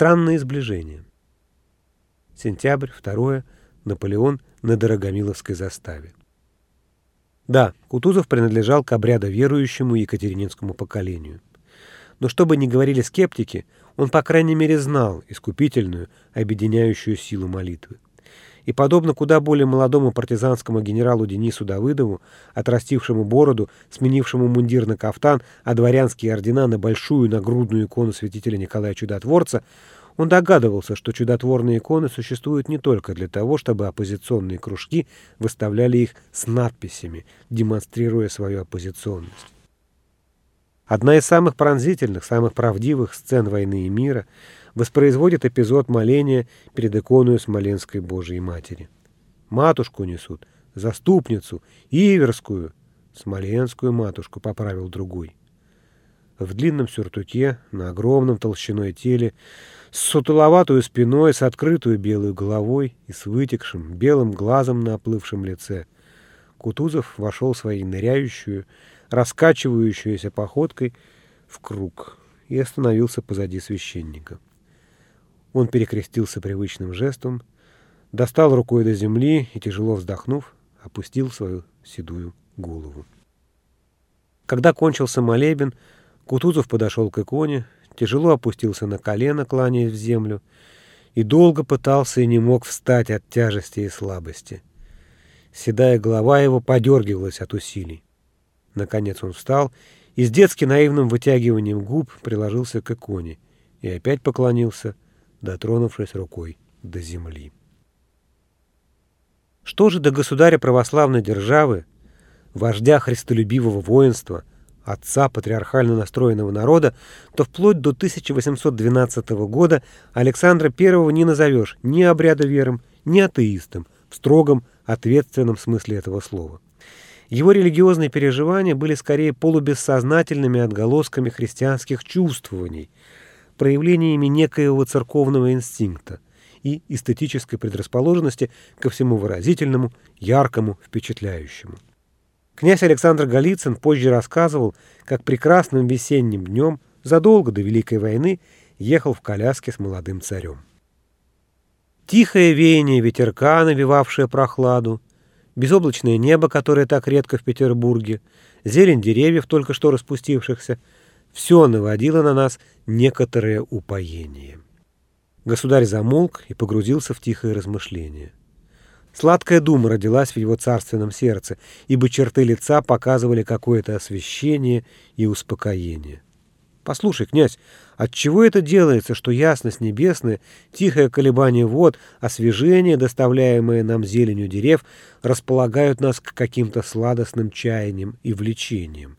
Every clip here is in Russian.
Странное сближение. Сентябрь, 2 Наполеон на Дорогомиловской заставе. Да, Кутузов принадлежал к обрядоверующему екатерининскому поколению. Но что бы ни говорили скептики, он, по крайней мере, знал искупительную, объединяющую силу молитвы. И, подобно куда более молодому партизанскому генералу Денису Давыдову, отрастившему бороду, сменившему мундир на кафтан, а дворянские ордена на большую нагрудную икону святителя Николая Чудотворца, он догадывался, что чудотворные иконы существуют не только для того, чтобы оппозиционные кружки выставляли их с надписями, демонстрируя свою оппозиционность. Одна из самых пронзительных, самых правдивых сцен войны и мира воспроизводит эпизод моления перед иконой Смоленской Божией Матери. Матушку несут, заступницу, Иверскую, Смоленскую матушку, поправил другой. В длинном сюртуке, на огромном толщиной теле, с сутуловатую спиной, с открытую белую головой и с вытекшим белым глазом на оплывшем лице. Кутузов вошел своей ныряющую, раскачивающуюся походкой в круг и остановился позади священника. Он перекрестился привычным жестом, достал рукой до земли и, тяжело вздохнув, опустил свою седую голову. Когда кончился молебен, Кутузов подошел к иконе, тяжело опустился на колено, кланяясь в землю, и долго пытался и не мог встать от тяжести и слабости. Седая голова его подергивалась от усилий. Наконец он встал и с детски наивным вытягиванием губ приложился к иконе и опять поклонился, дотронувшись рукой до земли. Что же до государя православной державы, вождя христолюбивого воинства, отца патриархально настроенного народа, то вплоть до 1812 года Александра I не назовешь ни обрядовером, ни атеистом в строгом, ответственном смысле этого слова. Его религиозные переживания были скорее полубессознательными отголосками христианских чувствований, проявлениями некоего церковного инстинкта и эстетической предрасположенности ко всему выразительному, яркому, впечатляющему. Князь Александр Голицын позже рассказывал, как прекрасным весенним днем, задолго до Великой войны, ехал в коляске с молодым царем. Тихое веяние ветерка, навевавшее прохладу, безоблачное небо, которое так редко в Петербурге, зелень деревьев, только что распустившихся, все наводило на нас некоторое упоение. Государь замолк и погрузился в тихое размышление. Сладкая дума родилась в его царственном сердце, ибо черты лица показывали какое-то освещение и успокоение. Послушай, князь, отчего это делается, что ясность небесная, тихое колебание вод, освежение, доставляемое нам зеленью дерев, располагают нас к каким-то сладостным чаяниям и влечениям?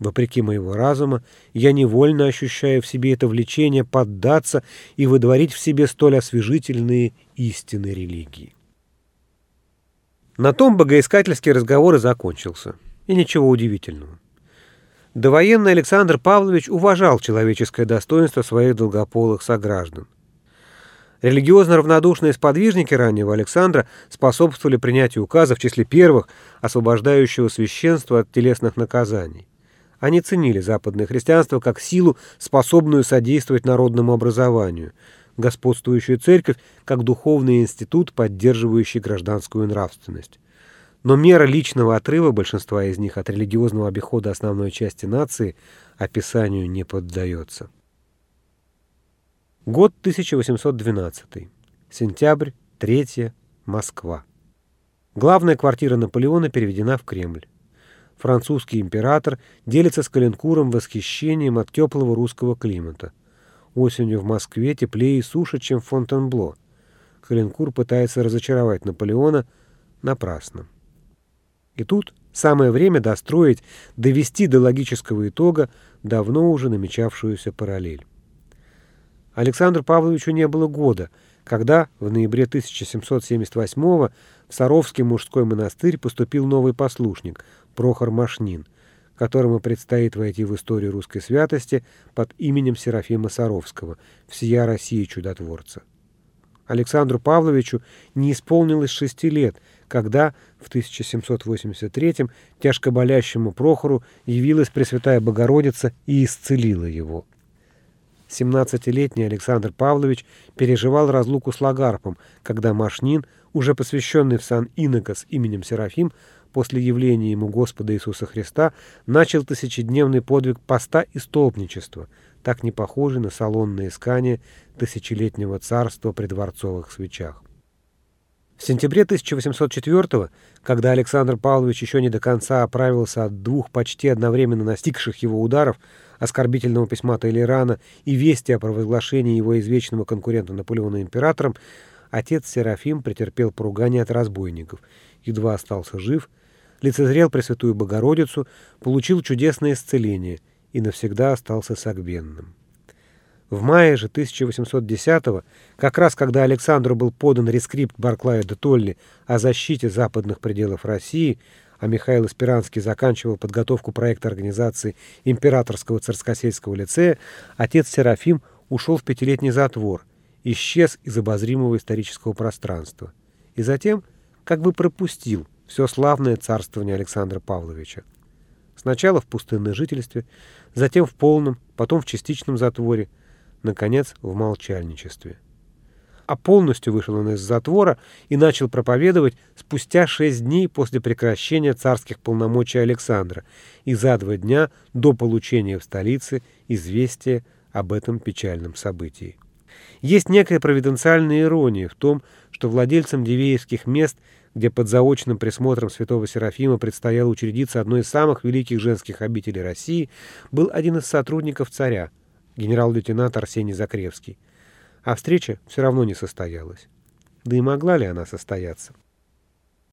Вопреки моего разума, я невольно ощущаю в себе это влечение поддаться и выдворить в себе столь освежительные истины религии. На том богоискательский разговор и закончился. И ничего удивительного. Довоенный Александр Павлович уважал человеческое достоинство своих долгополых сограждан. Религиозно равнодушные сподвижники раннего Александра способствовали принятию указа в числе первых, освобождающего священство от телесных наказаний. Они ценили западное христианство как силу, способную содействовать народному образованию – господствующую церковь как духовный институт, поддерживающий гражданскую нравственность. Но мера личного отрыва большинства из них от религиозного обихода основной части нации описанию не поддается. Год 1812. Сентябрь, 3 Москва. Главная квартира Наполеона переведена в Кремль. Французский император делится с Калинкуром восхищением от теплого русского климата – Осенью в Москве теплее и суше, чем в Фонтенбло. Калинкур пытается разочаровать Наполеона напрасно. И тут самое время достроить, довести до логического итога давно уже намечавшуюся параллель. Александру Павловичу не было года, когда в ноябре 1778 в Саровский мужской монастырь поступил новый послушник Прохор Машнин – которому предстоит войти в историю русской святости под именем Серафима Саровского, всея России чудотворца. Александру Павловичу не исполнилось шести лет, когда в 1783-м тяжко болящему Прохору явилась Пресвятая Богородица и исцелила его. 17-летний Александр Павлович переживал разлуку с Лагарпом, когда Машнин, уже посвященный в сан Инока с именем Серафим, после явления ему Господа Иисуса Христа, начал тысячедневный подвиг поста и столбничества, так не похожий на салонное искание тысячелетнего царства при дворцовых свечах. В сентябре 1804 когда Александр Павлович еще не до конца оправился от двух почти одновременно настигших его ударов, оскорбительного письма Тейлерана и вести о провозглашении его извечного конкурента Наполеона императором, отец Серафим претерпел поругание от разбойников, едва остался жив, лицезрел Пресвятую Богородицу, получил чудесное исцеление и навсегда остался согбенным. В мае же 1810-го, как раз когда Александру был подан рескрипт Барклая де Толли о защите западных пределов России, а Михаил Спиранский заканчивал подготовку проекта организации Императорского царскосельского лицея, отец Серафим ушел в пятилетний затвор, исчез из обозримого исторического пространства. И затем как бы пропустил все славное царствование Александра Павловича. Сначала в пустынном жительстве, затем в полном, потом в частичном затворе – наконец, в молчальничестве. А полностью вышел он из затвора и начал проповедовать спустя шесть дней после прекращения царских полномочий Александра и за два дня до получения в столице известия об этом печальном событии. Есть некая провиденциальная ирония в том, что владельцам дивеевских мест, где под заочным присмотром святого Серафима предстояло учредиться одной из самых великих женских обителей России, был один из сотрудников царя – генерал-лейтенант Арсений Закревский. А встреча все равно не состоялась. Да и могла ли она состояться?